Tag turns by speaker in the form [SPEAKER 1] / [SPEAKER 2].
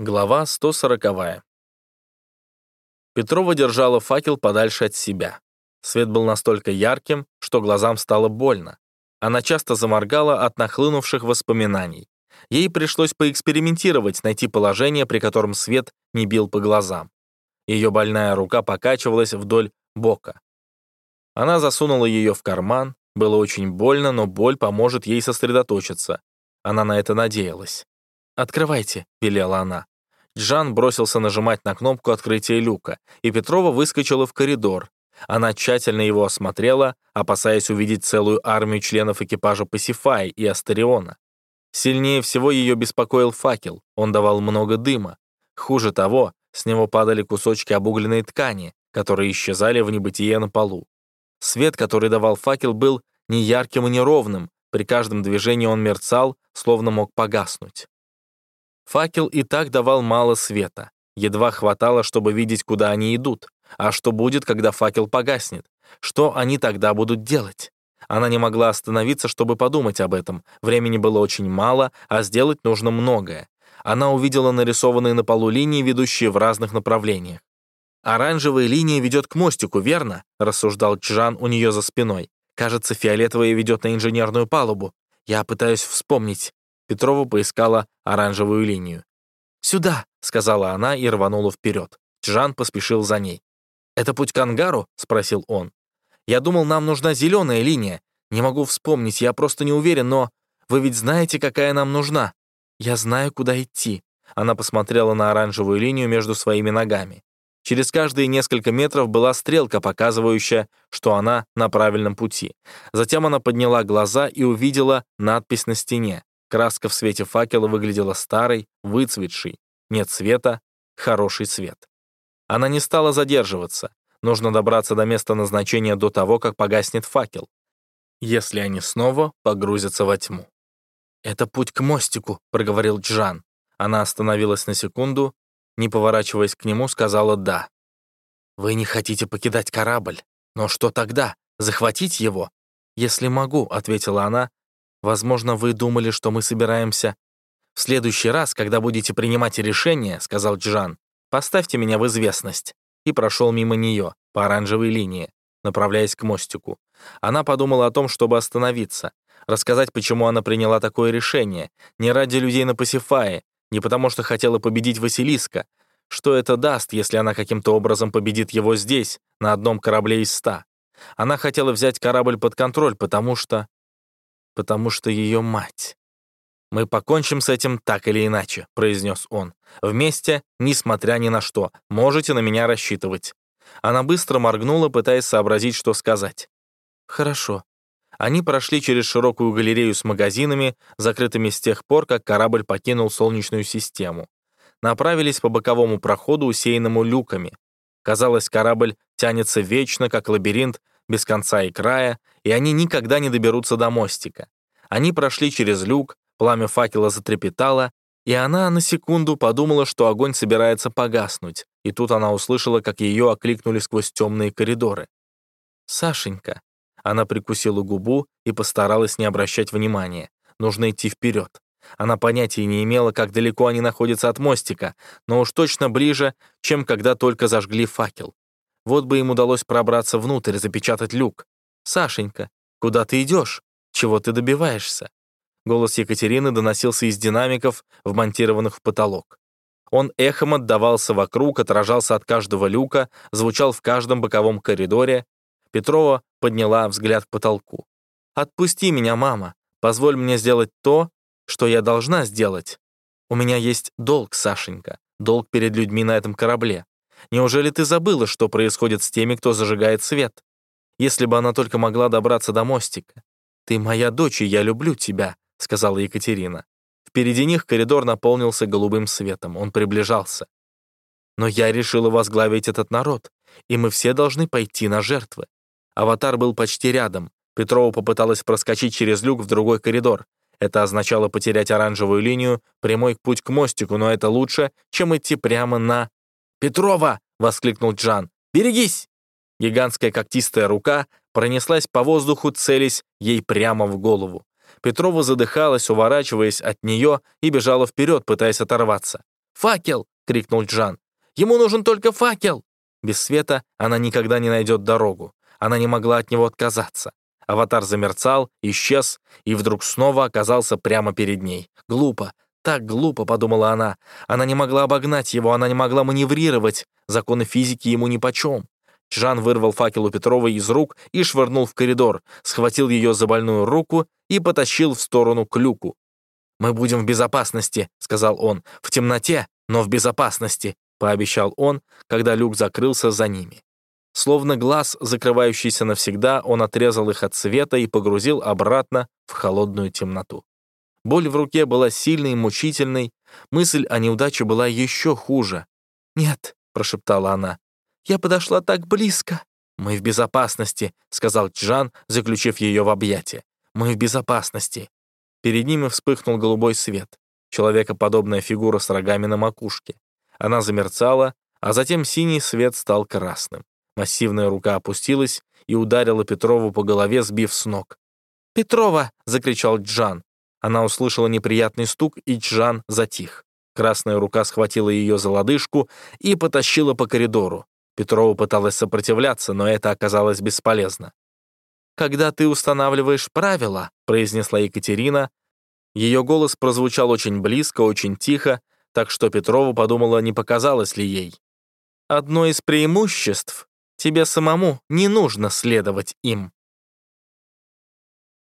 [SPEAKER 1] Глава 140. Петрова держала факел подальше от себя. Свет был настолько ярким, что глазам стало больно. Она часто заморгала от нахлынувших воспоминаний. Ей пришлось поэкспериментировать, найти положение, при котором свет не бил по глазам. Ее больная рука покачивалась вдоль бока. Она засунула ее в карман. Было очень больно, но боль поможет ей сосредоточиться. Она на это надеялась. «Открывайте», — велела она. Джан бросился нажимать на кнопку открытия люка, и Петрова выскочила в коридор. Она тщательно его осмотрела, опасаясь увидеть целую армию членов экипажа Пасифай и Астериона. Сильнее всего ее беспокоил факел, он давал много дыма. Хуже того, с него падали кусочки обугленной ткани, которые исчезали в небытие на полу. Свет, который давал факел, был неярким и неровным, при каждом движении он мерцал, словно мог погаснуть. Факел и так давал мало света. Едва хватало, чтобы видеть, куда они идут. А что будет, когда факел погаснет? Что они тогда будут делать? Она не могла остановиться, чтобы подумать об этом. Времени было очень мало, а сделать нужно многое. Она увидела нарисованные на полу линии, ведущие в разных направлениях. «Оранжевая линия ведет к мостику, верно?» — рассуждал Чжан у нее за спиной. «Кажется, фиолетовая ведет на инженерную палубу. Я пытаюсь вспомнить. Петрова поискала оранжевую линию. «Сюда!» — сказала она и рванула вперед. Джан поспешил за ней. «Это путь к ангару?» — спросил он. «Я думал, нам нужна зеленая линия. Не могу вспомнить, я просто не уверен, но... Вы ведь знаете, какая нам нужна?» «Я знаю, куда идти». Она посмотрела на оранжевую линию между своими ногами. Через каждые несколько метров была стрелка, показывающая, что она на правильном пути. Затем она подняла глаза и увидела надпись на стене. Краска в свете факела выглядела старой, выцветшей. Нет света, хороший свет. Она не стала задерживаться. Нужно добраться до места назначения до того, как погаснет факел. Если они снова погрузятся во тьму. «Это путь к мостику», — проговорил Джан. Она остановилась на секунду, не поворачиваясь к нему, сказала «да». «Вы не хотите покидать корабль. Но что тогда? Захватить его?» «Если могу», — ответила она, Возможно, вы думали, что мы собираемся... В следующий раз, когда будете принимать решение, сказал Джан, поставьте меня в известность. И прошел мимо нее, по оранжевой линии, направляясь к мостику. Она подумала о том, чтобы остановиться, рассказать, почему она приняла такое решение, не ради людей на Пасифае, не потому что хотела победить Василиска. Что это даст, если она каким-то образом победит его здесь, на одном корабле из ста? Она хотела взять корабль под контроль, потому что потому что ее мать. «Мы покончим с этим так или иначе», — произнес он. «Вместе, несмотря ни на что, можете на меня рассчитывать». Она быстро моргнула, пытаясь сообразить, что сказать. «Хорошо». Они прошли через широкую галерею с магазинами, закрытыми с тех пор, как корабль покинул Солнечную систему. Направились по боковому проходу, усеянному люками. Казалось, корабль тянется вечно, как лабиринт, без конца и края, и они никогда не доберутся до мостика. Они прошли через люк, пламя факела затрепетало, и она на секунду подумала, что огонь собирается погаснуть, и тут она услышала, как ее окликнули сквозь темные коридоры. «Сашенька». Она прикусила губу и постаралась не обращать внимания. Нужно идти вперед. Она понятия не имела, как далеко они находятся от мостика, но уж точно ближе, чем когда только зажгли факел. Вот бы им удалось пробраться внутрь, запечатать люк. «Сашенька, куда ты идешь? Чего ты добиваешься?» Голос Екатерины доносился из динамиков, вмонтированных в потолок. Он эхом отдавался вокруг, отражался от каждого люка, звучал в каждом боковом коридоре. Петрова подняла взгляд к потолку. «Отпусти меня, мама. Позволь мне сделать то, что я должна сделать. У меня есть долг, Сашенька, долг перед людьми на этом корабле. Неужели ты забыла, что происходит с теми, кто зажигает свет? Если бы она только могла добраться до мостика. «Ты моя дочь, и я люблю тебя», — сказала Екатерина. Впереди них коридор наполнился голубым светом. Он приближался. «Но я решила возглавить этот народ, и мы все должны пойти на жертвы». Аватар был почти рядом. Петрова попыталась проскочить через люк в другой коридор. Это означало потерять оранжевую линию, прямой путь к мостику, но это лучше, чем идти прямо на «Петрова!» — воскликнул Джан. «Берегись!» Гигантская когтистая рука пронеслась по воздуху, целясь ей прямо в голову. Петрова задыхалась, уворачиваясь от нее, и бежала вперед, пытаясь оторваться. Факел!» — крикнул Джан. «Ему нужен только факел!» Без света она никогда не найдет дорогу. Она не могла от него отказаться. Аватар замерцал, исчез и вдруг снова оказался прямо перед ней. Глупо, так глупо, подумала она. Она не могла обогнать его, она не могла маневрировать. Законы физики ему нипочем. Жан вырвал факел у Петровой из рук и швырнул в коридор, схватил ее за больную руку и потащил в сторону к люку. «Мы будем в безопасности», — сказал он. «В темноте, но в безопасности», — пообещал он, когда люк закрылся за ними. Словно глаз, закрывающийся навсегда, он отрезал их от света и погрузил обратно в холодную темноту. Боль в руке была сильной и мучительной, мысль о неудаче была еще хуже. «Нет», — прошептала она, — «я подошла так близко». «Мы в безопасности», — сказал Джан, заключив ее в объятия. «Мы в безопасности». Перед ними вспыхнул голубой свет. Человекоподобная фигура с рогами на макушке. Она замерцала, а затем синий свет стал красным. Массивная рука опустилась и ударила Петрову по голове, сбив с ног. «Петрова!» — закричал Джан. Она услышала неприятный стук, и Джан затих. Красная рука схватила ее за лодыжку и потащила по коридору. Петрова пыталась сопротивляться, но это оказалось бесполезно. «Когда ты устанавливаешь правила», — произнесла Екатерина, ее голос прозвучал очень близко, очень тихо, так что Петрова подумала, не показалось ли ей. «Одно из преимуществ Тебе самому не нужно следовать им.